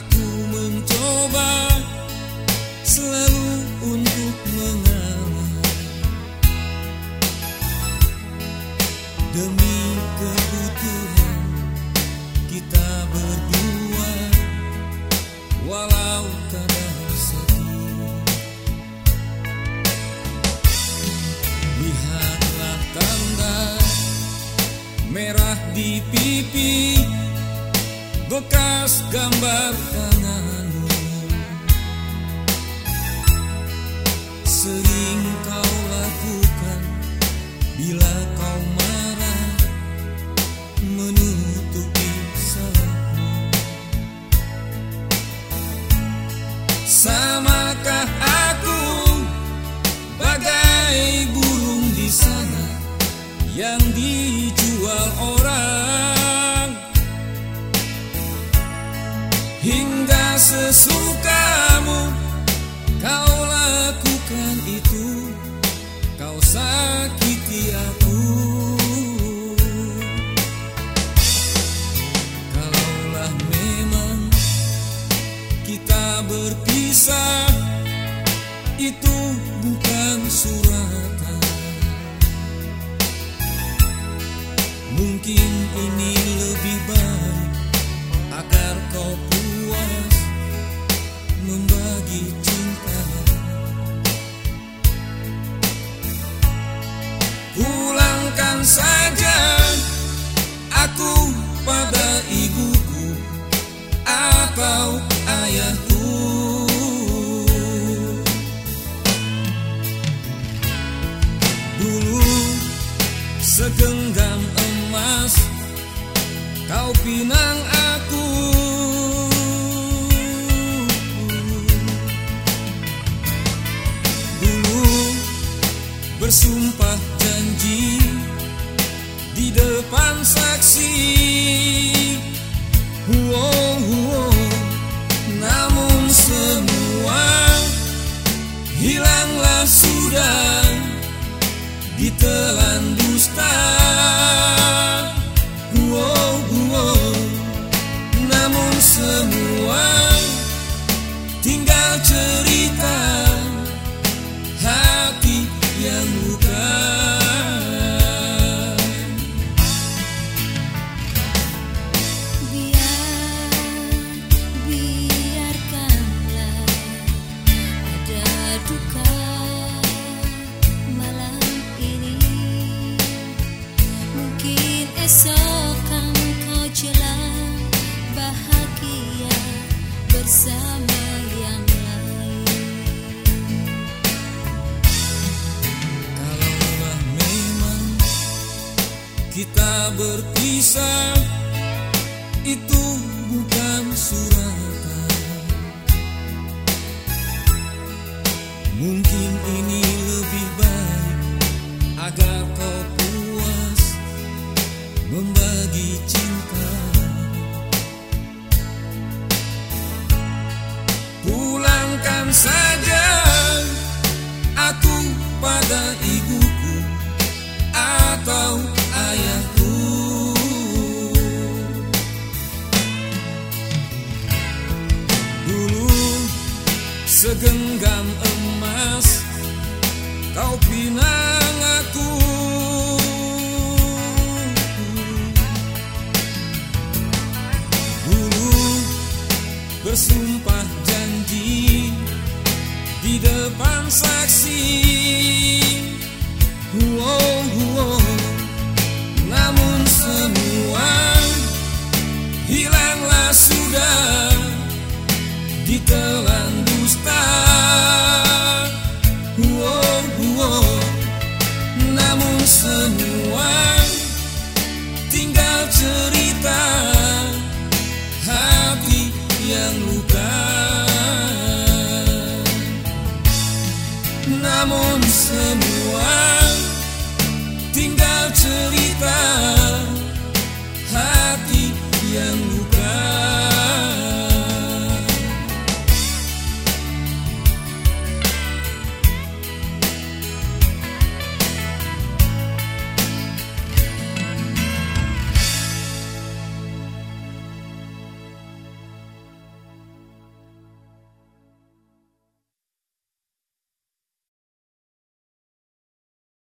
Aku mencoba selalu untuk mengalah. Demi kebutuhan kita berdua Walau kadang sedih. Lihatlah tanda merah di pipi. Bekas gambar tanganmu. Sering kau lakukan Bila kau marah Menutupi salahmu. Samakah aku Bagai burung di sana Yang dijual Hingga sesukamu Kau lakukan itu. Kau sakiti aku. Kalaulah memang Kita berpisah Itu bukan suratan. Mungkin ini lebih baik Agar kau segenggam emas kau pinang tinggal cerita hati yang luka. Biar, biarkanlah ada duka malam ini. Mungkin esok kan kau jelang bahagia bersama berpisah Itu bukan suratan segenggam emas kau pinang aku Dulu bersumpah janji di depan saksi Wow, wow. Namun semua hilanglah sudah ditelan